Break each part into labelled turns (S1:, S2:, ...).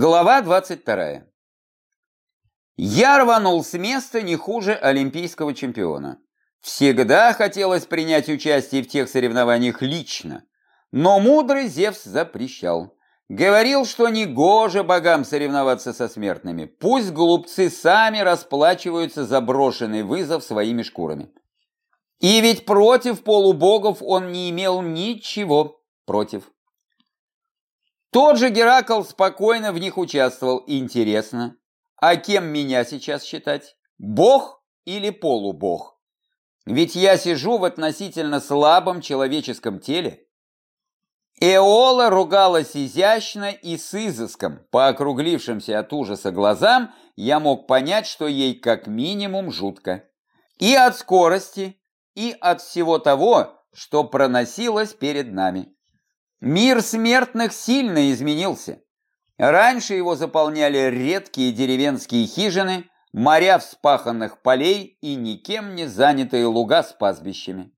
S1: Глава 22. Я рванул с места не хуже олимпийского чемпиона. Всегда хотелось принять участие в тех соревнованиях лично, но мудрый Зевс запрещал. Говорил, что не гоже богам соревноваться со смертными. Пусть глупцы сами расплачиваются за брошенный вызов своими шкурами. И ведь против полубогов он не имел ничего против. Тот же Геракл спокойно в них участвовал. Интересно, а кем меня сейчас считать? Бог или полубог? Ведь я сижу в относительно слабом человеческом теле. Эола ругалась изящно и с изыском. По округлившимся от ужаса глазам я мог понять, что ей как минимум жутко. И от скорости, и от всего того, что проносилось перед нами. Мир смертных сильно изменился. Раньше его заполняли редкие деревенские хижины, моря вспаханных полей и никем не занятые луга с пастбищами.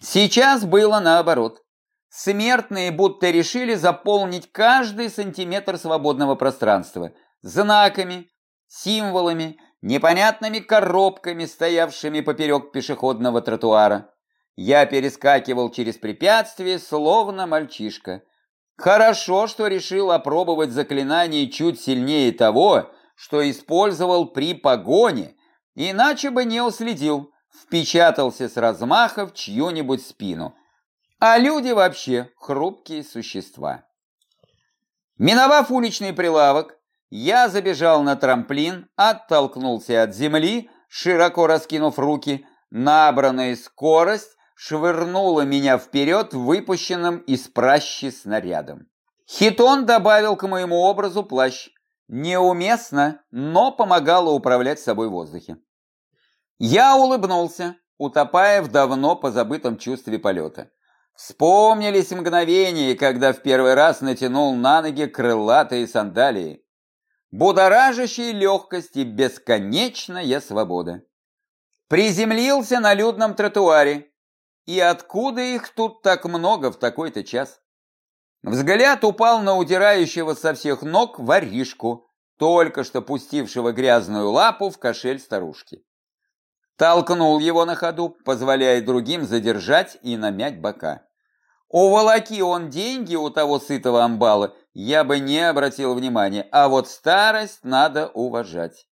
S1: Сейчас было наоборот. Смертные будто решили заполнить каждый сантиметр свободного пространства знаками, символами, непонятными коробками, стоявшими поперек пешеходного тротуара. Я перескакивал через препятствия, словно мальчишка. Хорошо, что решил опробовать заклинание чуть сильнее того, что использовал при погоне, иначе бы не уследил, впечатался с размаха в чью-нибудь спину. А люди вообще хрупкие существа. Миновав уличный прилавок, я забежал на трамплин, оттолкнулся от земли, широко раскинув руки, набранная скорость, швырнула меня вперед выпущенным из пращи снарядом. Хитон добавил к моему образу плащ. Неуместно, но помогало управлять собой в воздухе. Я улыбнулся, утопая в давно позабытом чувстве полета. Вспомнились мгновения, когда в первый раз натянул на ноги крылатые сандалии. Будоражащей легкость и бесконечная свобода. Приземлился на людном тротуаре, и откуда их тут так много в такой-то час? Взгляд упал на удирающего со всех ног воришку, только что пустившего грязную лапу в кошель старушки. Толкнул его на ходу, позволяя другим задержать и намять бока. Уволоки он деньги у того сытого амбала, я бы не обратил внимания, а вот старость надо уважать.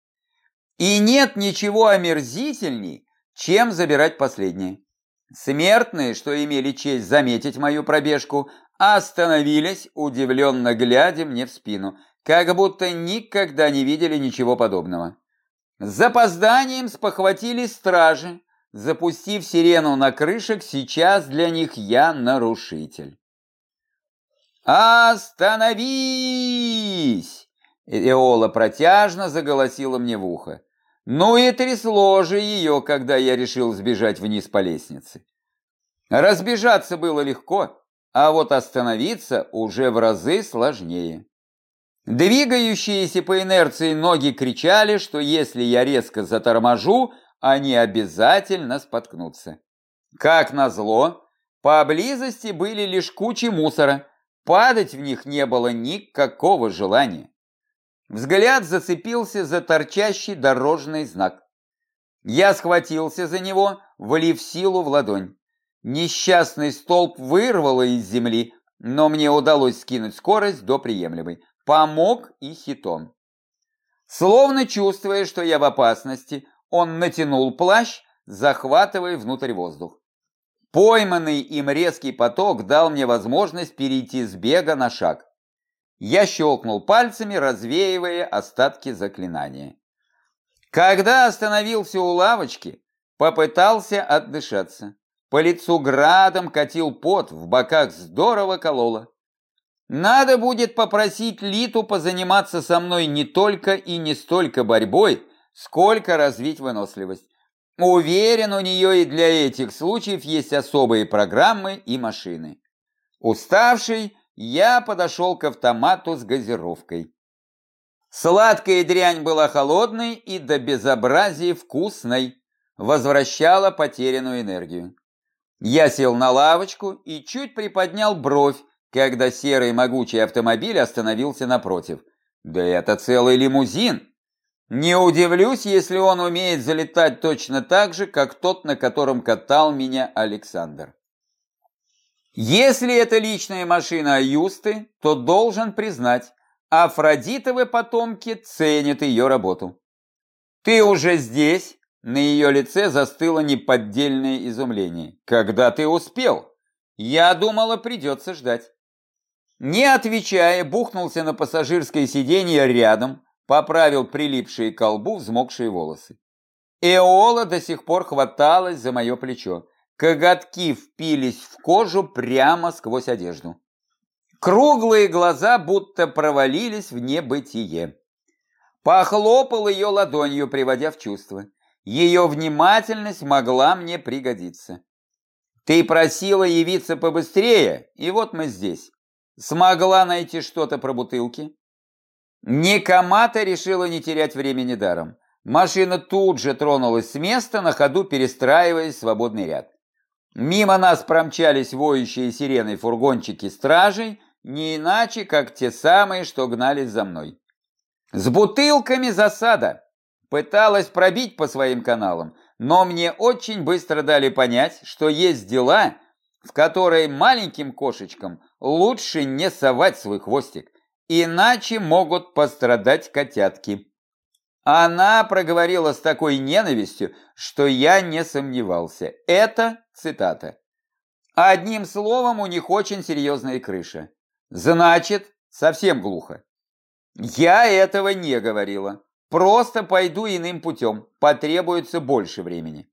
S1: И нет ничего омерзительней, чем забирать последнее. Смертные, что имели честь заметить мою пробежку, остановились, удивленно глядя мне в спину, как будто никогда не видели ничего подобного. С запозданием спохватились стражи, запустив сирену на крышек, сейчас для них я нарушитель. «Остановись!» Эола протяжно заголосила мне в ухо. Ну и трясло же ее, когда я решил сбежать вниз по лестнице. Разбежаться было легко, а вот остановиться уже в разы сложнее. Двигающиеся по инерции ноги кричали, что если я резко заторможу, они обязательно споткнутся. Как назло, поблизости были лишь кучи мусора, падать в них не было никакого желания. Взгляд зацепился за торчащий дорожный знак. Я схватился за него, влив силу в ладонь. Несчастный столб вырвало из земли, но мне удалось скинуть скорость до приемлемой. Помог и хитон. Словно чувствуя, что я в опасности, он натянул плащ, захватывая внутрь воздух. Пойманный им резкий поток дал мне возможность перейти с бега на шаг. Я щелкнул пальцами, развеивая остатки заклинания. Когда остановился у лавочки, попытался отдышаться. По лицу градом катил пот, в боках здорово кололо. Надо будет попросить Литу позаниматься со мной не только и не столько борьбой, сколько развить выносливость. Уверен, у нее и для этих случаев есть особые программы и машины. Уставший, я подошел к автомату с газировкой. Сладкая дрянь была холодной и до безобразия вкусной, возвращала потерянную энергию. Я сел на лавочку и чуть приподнял бровь, когда серый могучий автомобиль остановился напротив. Да это целый лимузин. Не удивлюсь, если он умеет залетать точно так же, как тот, на котором катал меня Александр. Если это личная машина Аюсты, то должен признать, Афродитовы потомки ценят ее работу. Ты уже здесь? На ее лице застыло неподдельное изумление. Когда ты успел? Я думала, придется ждать. Не отвечая, бухнулся на пассажирское сиденье рядом, поправил прилипшие к колбу взмокшие волосы. Эола до сих пор хваталась за мое плечо. Коготки впились в кожу прямо сквозь одежду. Круглые глаза будто провалились в небытие. Похлопал ее ладонью, приводя в чувство. Ее внимательность могла мне пригодиться. Ты просила явиться побыстрее, и вот мы здесь. Смогла найти что-то про бутылки? Никомата решила не терять времени даром. Машина тут же тронулась с места, на ходу перестраиваясь в свободный ряд. Мимо нас промчались воющие сиреной фургончики стражей, не иначе, как те самые, что гнались за мной. С бутылками засада. Пыталась пробить по своим каналам, но мне очень быстро дали понять, что есть дела, в которые маленьким кошечкам лучше не совать свой хвостик, иначе могут пострадать котятки. Она проговорила с такой ненавистью, что я не сомневался. Это цитата. Одним словом, у них очень серьезная крыша. Значит, совсем глухо. Я этого не говорила. Просто пойду иным путем. Потребуется больше времени.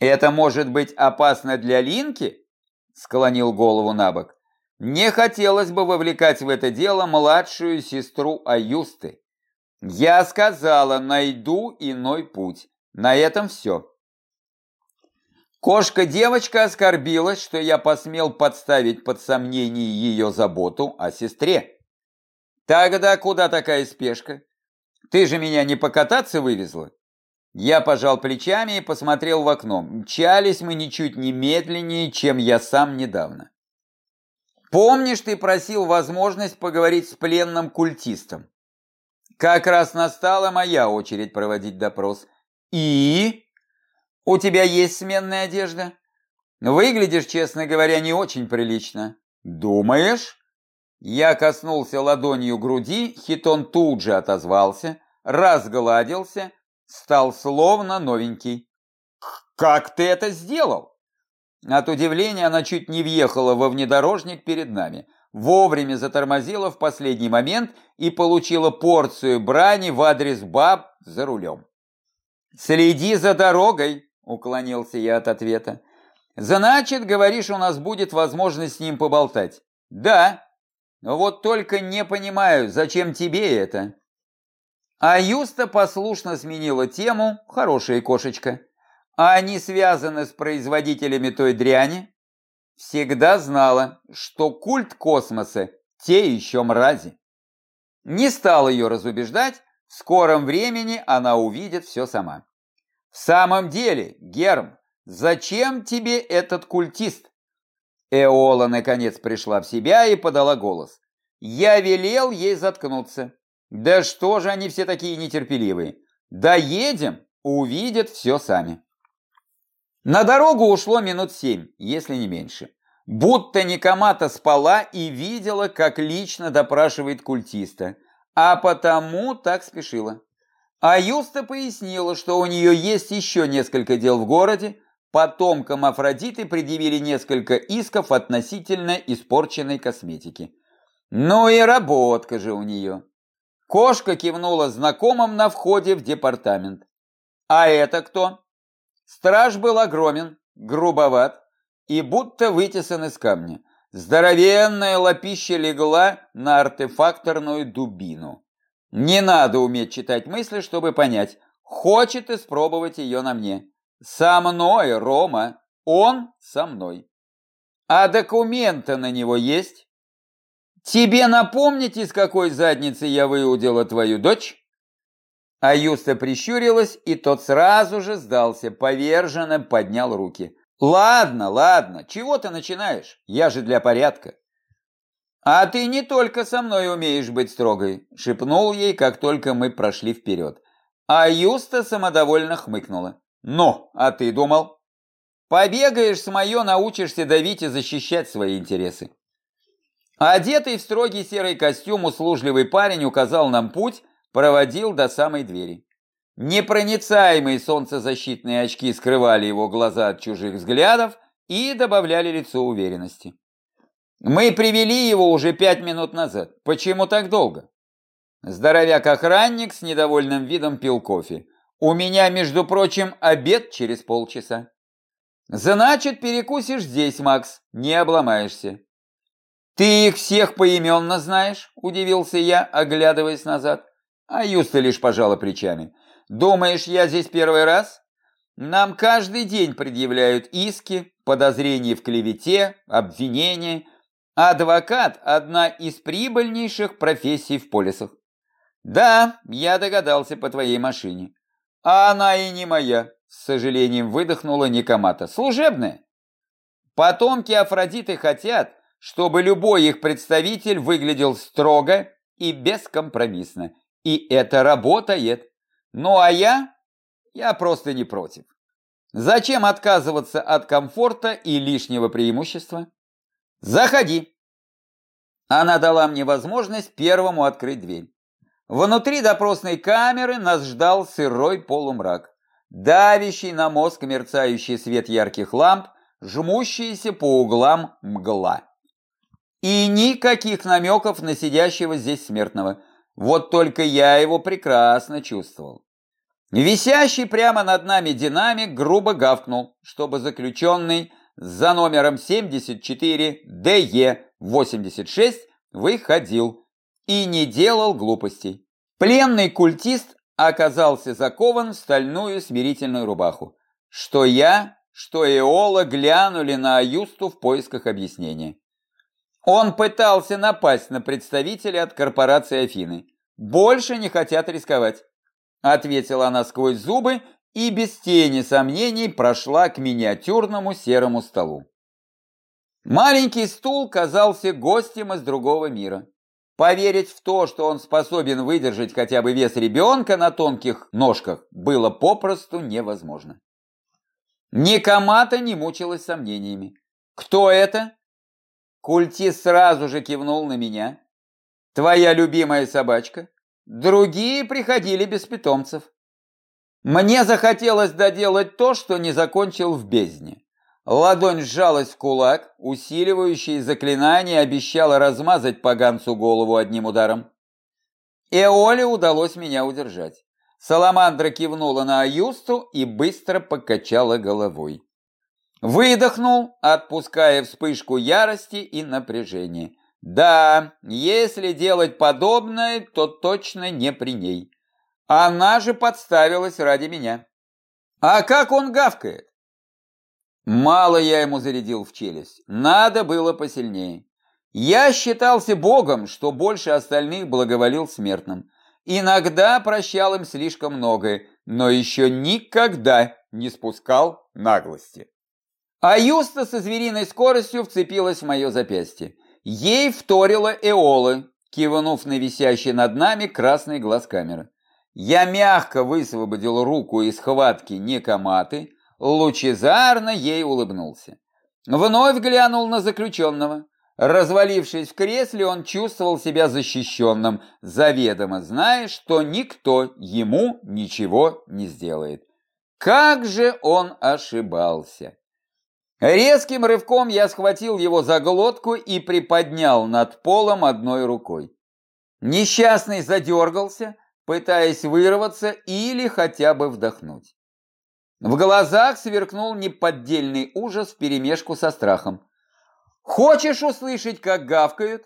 S1: Это может быть опасно для Линки? Склонил голову на бок. Не хотелось бы вовлекать в это дело младшую сестру Аюсты. Я сказала, найду иной путь. На этом все. Кошка-девочка оскорбилась, что я посмел подставить под сомнение ее заботу о сестре. Тогда куда такая спешка? Ты же меня не покататься вывезла? Я пожал плечами и посмотрел в окно. Мчались мы ничуть не медленнее, чем я сам недавно. Помнишь, ты просил возможность поговорить с пленным культистом? Как раз настала моя очередь проводить допрос. И? У тебя есть сменная одежда? Выглядишь, честно говоря, не очень прилично. Думаешь? Я коснулся ладонью груди, хитон тут же отозвался, разгладился, стал словно новенький. «Как ты это сделал?» От удивления она чуть не въехала во внедорожник перед нами, вовремя затормозила в последний момент и получила порцию брани в адрес баб за рулем. «Следи за дорогой», — уклонился я от ответа. «Значит, говоришь, у нас будет возможность с ним поболтать?» «Да». «Вот только не понимаю, зачем тебе это?» А Юста послушно сменила тему, хорошая кошечка. А они связаны с производителями той дряни? Всегда знала, что культ космоса – те еще мрази. Не стал ее разубеждать, в скором времени она увидит все сама. В самом деле, Герм, зачем тебе этот культист? Эола наконец пришла в себя и подала голос. Я велел ей заткнуться. Да что же они все такие нетерпеливые? Доедем, увидят все сами. На дорогу ушло минут семь, если не меньше. Будто Никомата спала и видела, как лично допрашивает культиста, а потому так спешила. А Юста пояснила, что у нее есть еще несколько дел в городе, потомкам Афродиты предъявили несколько исков относительно испорченной косметики. Ну и работка же у нее. Кошка кивнула знакомым на входе в департамент. А это кто? Страж был огромен, грубоват и будто вытесан из камня. Здоровенная лапища легла на артефакторную дубину. Не надо уметь читать мысли, чтобы понять, хочет испробовать ее на мне. Со мной, Рома, он со мной. А документы на него есть? Тебе напомнить, из какой задницы я выудила твою дочь? А Юста прищурилась, и тот сразу же сдался, поверженно поднял руки. Ладно, ладно, чего ты начинаешь? Я же для порядка. «А ты не только со мной умеешь быть строгой», — шепнул ей, как только мы прошли вперед. А Юста самодовольно хмыкнула. «Ну, а ты думал?» «Побегаешь с моё, научишься давить и защищать свои интересы». Одетый в строгий серый костюм услужливый парень указал нам путь, проводил до самой двери. Непроницаемые солнцезащитные очки скрывали его глаза от чужих взглядов и добавляли лицу уверенности. Мы привели его уже пять минут назад. Почему так долго? Здоровяк-охранник с недовольным видом пил кофе. У меня, между прочим, обед через полчаса. Значит, перекусишь здесь, Макс, не обломаешься. Ты их всех поименно знаешь? Удивился я, оглядываясь назад. А Юста лишь пожала плечами. Думаешь, я здесь первый раз? Нам каждый день предъявляют иски, подозрения в клевете, обвинения, Адвокат – одна из прибыльнейших профессий в полисах. Да, я догадался по твоей машине. А она и не моя, с сожалением выдохнула Никомата. Служебная. Потомки Афродиты хотят, чтобы любой их представитель выглядел строго и бескомпромиссно. И это работает. Ну а я? Я просто не против. Зачем отказываться от комфорта и лишнего преимущества? «Заходи!» Она дала мне возможность первому открыть дверь. Внутри допросной камеры нас ждал сырой полумрак, давящий на мозг мерцающий свет ярких ламп, жмущиеся по углам мгла. И никаких намеков на сидящего здесь смертного. Вот только я его прекрасно чувствовал. Висящий прямо над нами динамик грубо гавкнул, чтобы заключенный за номером 74 ДЕ-86 выходил и не делал глупостей. Пленный культист оказался закован в стальную смирительную рубаху. Что я, что Эола глянули на Аюсту в поисках объяснения. Он пытался напасть на представителя от корпорации Афины. Больше не хотят рисковать. Ответила она сквозь зубы и без тени сомнений прошла к миниатюрному серому столу. Маленький стул казался гостем из другого мира. Поверить в то, что он способен выдержать хотя бы вес ребенка на тонких ножках, было попросту невозможно. Никомата не мучилась сомнениями. «Кто это?» Культист сразу же кивнул на меня. «Твоя любимая собачка?» Другие приходили без питомцев. Мне захотелось доделать то, что не закончил в бездне. Ладонь сжалась в кулак, усиливающее заклинание обещало размазать поганцу голову одним ударом. Эоле удалось меня удержать. Саламандра кивнула на Аюсту и быстро покачала головой. Выдохнул, отпуская вспышку ярости и напряжения. Да, если делать подобное, то точно не при ней. Она же подставилась ради меня. А как он гавкает? Мало я ему зарядил в челюсть. Надо было посильнее. Я считался богом, что больше остальных благоволил смертным. Иногда прощал им слишком многое, но еще никогда не спускал наглости. А Юста со звериной скоростью вцепилась в мое запястье. Ей вторила Эола, кивнув на висящий над нами красный глаз камеры. Я мягко высвободил руку из хватки Никоматы, лучезарно ей улыбнулся. Вновь глянул на заключенного. Развалившись в кресле, он чувствовал себя защищенным, заведомо зная, что никто ему ничего не сделает. Как же он ошибался! Резким рывком я схватил его за глотку и приподнял над полом одной рукой. Несчастный задергался, пытаясь вырваться или хотя бы вдохнуть. В глазах сверкнул неподдельный ужас вперемешку со страхом. «Хочешь услышать, как гавкают?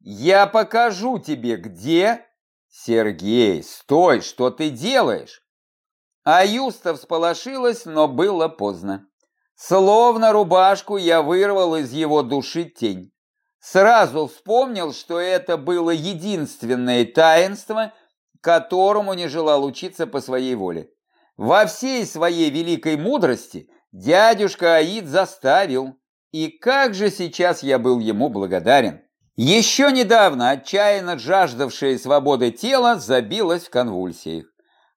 S1: Я покажу тебе, где...» «Сергей, стой, что ты делаешь?» А Юста всполошилась, но было поздно. Словно рубашку я вырвал из его души тень. Сразу вспомнил, что это было единственное таинство, которому не желал учиться по своей воле. Во всей своей великой мудрости дядюшка Аид заставил, и как же сейчас я был ему благодарен. Еще недавно отчаянно жаждавшее свободы тело забилось в конвульсиях.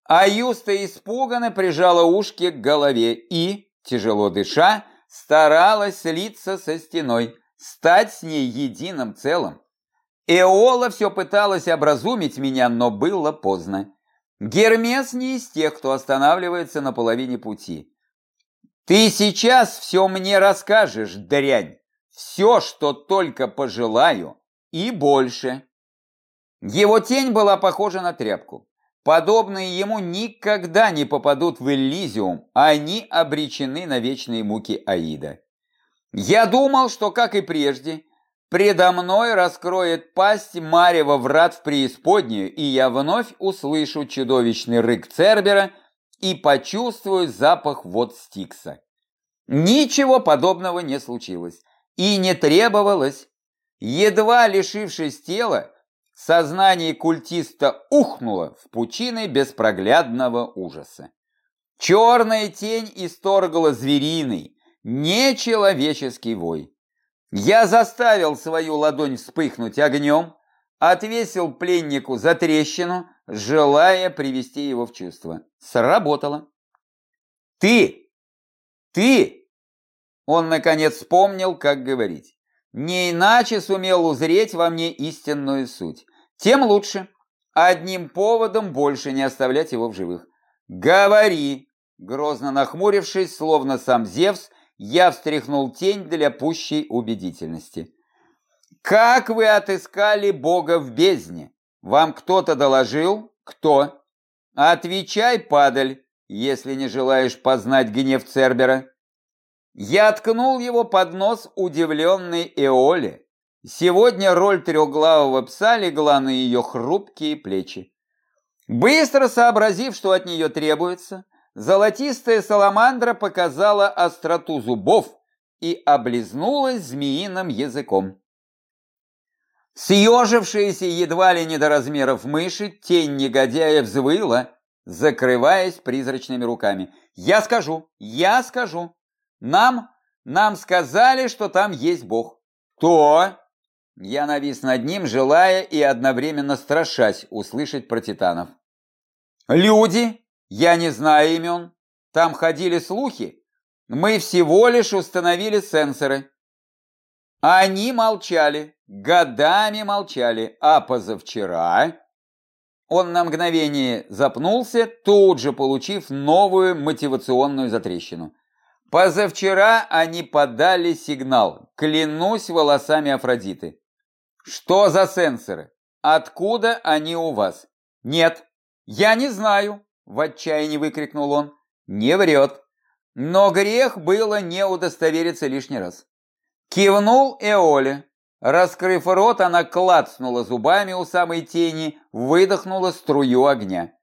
S1: А Юста испуганно прижала ушки к голове и, тяжело дыша, старалась слиться со стеной, стать с ней единым целым. Эола все пыталась образумить меня, но было поздно. Гермес не из тех, кто останавливается на половине пути. Ты сейчас все мне расскажешь, дрянь. Все, что только пожелаю, и больше. Его тень была похожа на тряпку. Подобные ему никогда не попадут в Элизиум, они обречены на вечные муки Аида. Я думал, что, как и прежде, предо мной раскроет пасть Марева врат в преисподнюю, и я вновь услышу чудовищный рык Цербера и почувствую запах вод Стикса. Ничего подобного не случилось и не требовалось. Едва лишившись тела, сознание культиста ухнуло в пучины беспроглядного ужаса. Черная тень исторгла звериный, нечеловеческий вой. Я заставил свою ладонь вспыхнуть огнем, отвесил пленнику за трещину, желая привести его в чувство. Сработало. «Ты! Ты!» Он, наконец, вспомнил, как говорить. Не иначе сумел узреть во мне истинную суть. Тем лучше. Одним поводом больше не оставлять его в живых. «Говори!» Грозно нахмурившись, словно сам Зевс, я встряхнул тень для пущей убедительности. «Как вы отыскали Бога в бездне? Вам кто-то доложил? Кто? Отвечай, падаль, если не желаешь познать гнев Цербера». Я ткнул его под нос удивленной Эоле. Сегодня роль трехглавого пса легла на ее хрупкие плечи. Быстро сообразив, что от нее требуется, золотистая саламандра показала остроту зубов и облизнулась змеиным языком. Съежившаяся едва ли не до размеров мыши, тень негодяя взвыла, закрываясь призрачными руками. «Я скажу! Я скажу!» Нам, нам сказали, что там есть Бог. То? Я навис над ним, желая и одновременно страшась услышать про титанов. Люди? Я не знаю имен. Там ходили слухи. Мы всего лишь установили сенсоры. Они молчали, годами молчали, а позавчера... Он на мгновение запнулся, тут же получив новую мотивационную затрещину. Позавчера они подали сигнал, клянусь волосами Афродиты. Что за сенсоры? Откуда они у вас? Нет, я не знаю, в отчаянии выкрикнул он. Не врет. Но грех было не удостовериться лишний раз. Кивнул Эоле. Раскрыв рот, она клацнула зубами у самой тени, выдохнула струю огня.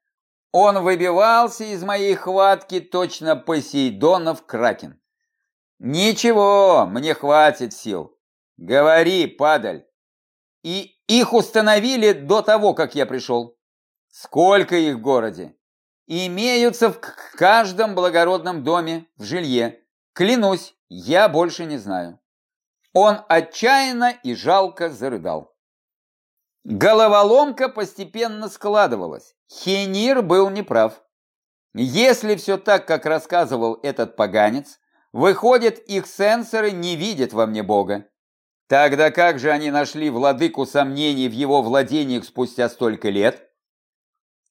S1: Он выбивался из моей хватки точно Посейдонов кракен. Ничего, мне хватит сил. Говори, падаль. И их установили до того, как я пришел. Сколько их в городе? Имеются в каждом благородном доме, в жилье. Клянусь, я больше не знаю. Он отчаянно и жалко зарыдал. Головоломка постепенно складывалась. Хенир был неправ. Если все так, как рассказывал этот поганец, выходит, их сенсоры не видят во мне Бога. Тогда как же они нашли владыку сомнений в его владениях спустя столько лет?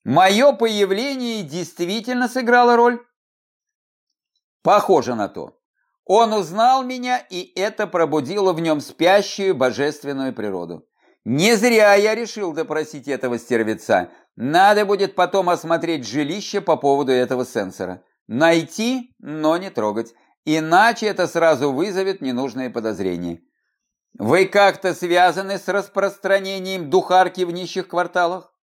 S1: Мое появление действительно сыграло роль? Похоже на то. Он узнал меня, и это пробудило в нем спящую божественную природу. Не зря я решил допросить этого стервеца. Надо будет потом осмотреть жилище по поводу этого сенсора. Найти, но не трогать. Иначе это сразу вызовет ненужные подозрения. Вы как-то связаны с распространением духарки в нищих кварталах?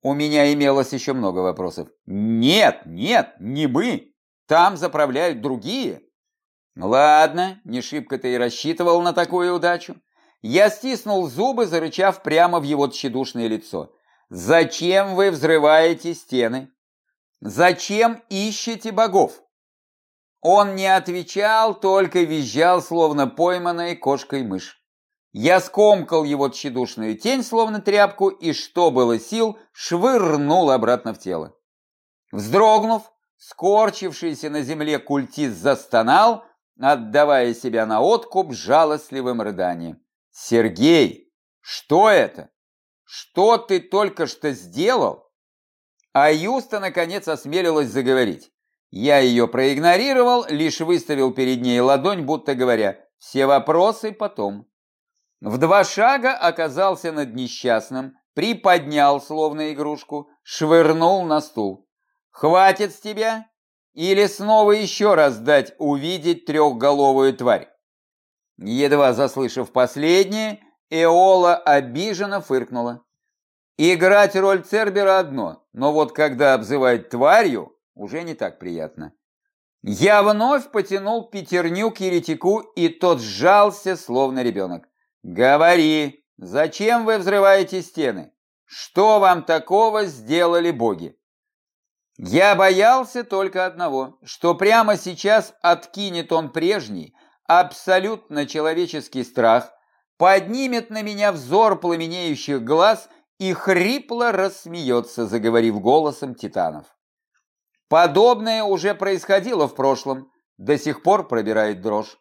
S1: У меня имелось еще много вопросов. Нет, нет, не мы. Там заправляют другие. Ладно, не шибко ты и рассчитывал на такую удачу. Я стиснул зубы, зарычав прямо в его тщедушное лицо. «Зачем вы взрываете стены? Зачем ищете богов?» Он не отвечал, только визжал, словно пойманная кошкой мышь. Я скомкал его тщедушную тень, словно тряпку, и, что было сил, швырнул обратно в тело. Вздрогнув, скорчившийся на земле культист застонал, отдавая себя на откуп жалостливым рыданием. «Сергей, что это? Что ты только что сделал?» А Юста, наконец, осмелилась заговорить. Я ее проигнорировал, лишь выставил перед ней ладонь, будто говоря, все вопросы потом. В два шага оказался над несчастным, приподнял, словно игрушку, швырнул на стул. «Хватит с тебя? Или снова еще раз дать увидеть трехголовую тварь?» Едва заслышав последнее, Эола обиженно фыркнула. Играть роль Цербера одно, но вот когда обзывают тварью, уже не так приятно. Я вновь потянул пятерню к еретику, и тот сжался, словно ребенок. «Говори, зачем вы взрываете стены? Что вам такого сделали боги?» Я боялся только одного, что прямо сейчас откинет он прежний, абсолютно человеческий страх, поднимет на меня взор пламенеющих глаз и хрипло рассмеется, заговорив голосом титанов. Подобное уже происходило в прошлом, до сих пор пробирает дрожь.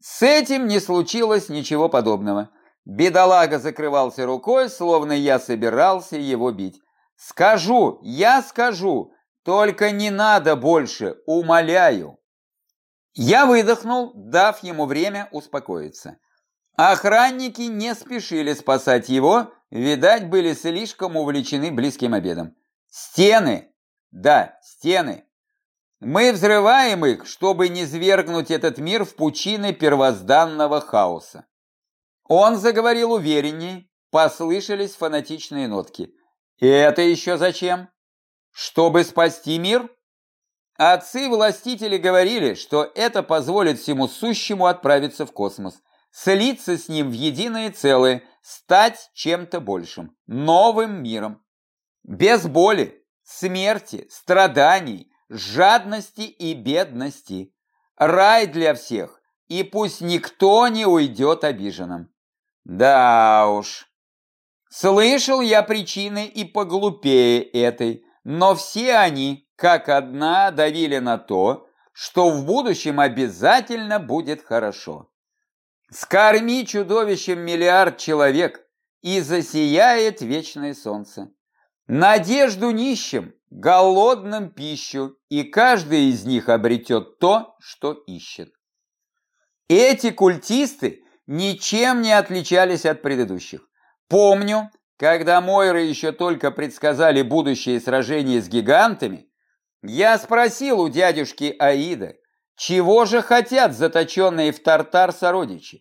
S1: С этим не случилось ничего подобного. Бедолага закрывался рукой, словно я собирался его бить. «Скажу, я скажу, только не надо больше, умоляю». Я выдохнул, дав ему время успокоиться. Охранники не спешили спасать его, видать, были слишком увлечены близким обедом. Стены! Да, стены! Мы взрываем их, чтобы не свергнуть этот мир в пучины первозданного хаоса. Он заговорил увереннее, послышались фанатичные нотки. И это еще зачем? Чтобы спасти мир? Отцы-властители говорили, что это позволит всему сущему отправиться в космос слиться с ним в единое целое, стать чем-то большим, новым миром. Без боли, смерти, страданий, жадности и бедности. Рай для всех, и пусть никто не уйдет обиженным. Да уж. Слышал я причины и поглупее этой, но все они, как одна, давили на то, что в будущем обязательно будет хорошо. Скорми чудовищем миллиард человек, и засияет вечное солнце. Надежду нищим, голодным пищу, и каждый из них обретет то, что ищет. Эти культисты ничем не отличались от предыдущих. Помню, когда Мойры еще только предсказали будущее сражение с гигантами, я спросил у дядюшки Аида, чего же хотят заточенные в Тартар сородичи?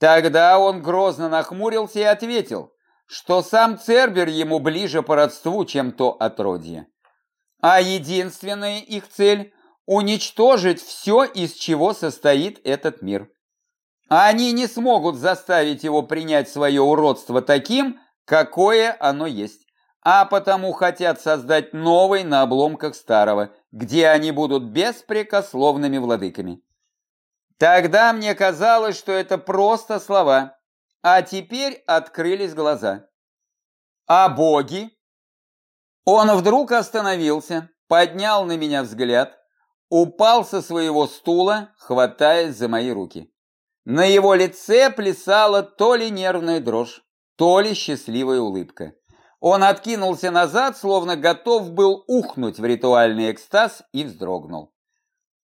S1: Тогда он грозно нахмурился и ответил, что сам Цербер ему ближе по родству, чем то отродье. А единственная их цель – уничтожить все, из чего состоит этот мир. Они не смогут заставить его принять свое уродство таким, какое оно есть а потому хотят создать новый на обломках старого, где они будут беспрекословными владыками. Тогда мне казалось, что это просто слова, а теперь открылись глаза. А боги? Он вдруг остановился, поднял на меня взгляд, упал со своего стула, хватаясь за мои руки. На его лице плясала то ли нервная дрожь, то ли счастливая улыбка. Он откинулся назад, словно готов был ухнуть в ритуальный экстаз и вздрогнул.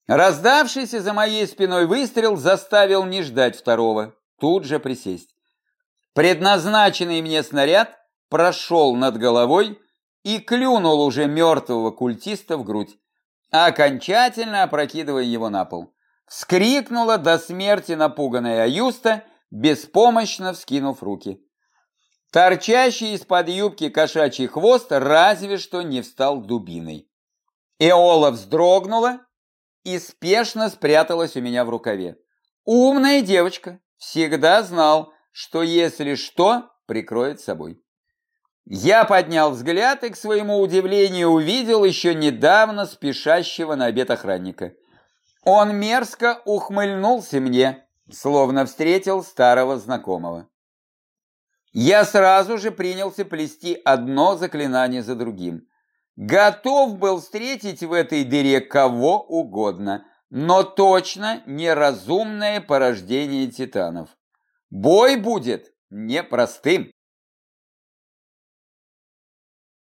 S1: Раздавшийся за моей спиной выстрел заставил не ждать второго, тут же присесть. Предназначенный мне снаряд прошел над головой и клюнул уже мертвого культиста в грудь, окончательно опрокидывая его на пол. Вскрикнула до смерти напуганная Аюста, беспомощно вскинув руки. Торчащий из-под юбки кошачий хвост разве что не встал дубиной. Эола вздрогнула и спешно спряталась у меня в рукаве. Умная девочка, всегда знал, что если что, прикроет собой. Я поднял взгляд и, к своему удивлению, увидел еще недавно спешащего на обед охранника. Он мерзко ухмыльнулся мне, словно встретил старого знакомого. Я сразу же принялся плести одно заклинание за другим. Готов был встретить в этой дыре кого угодно, но точно неразумное порождение титанов. Бой будет непростым.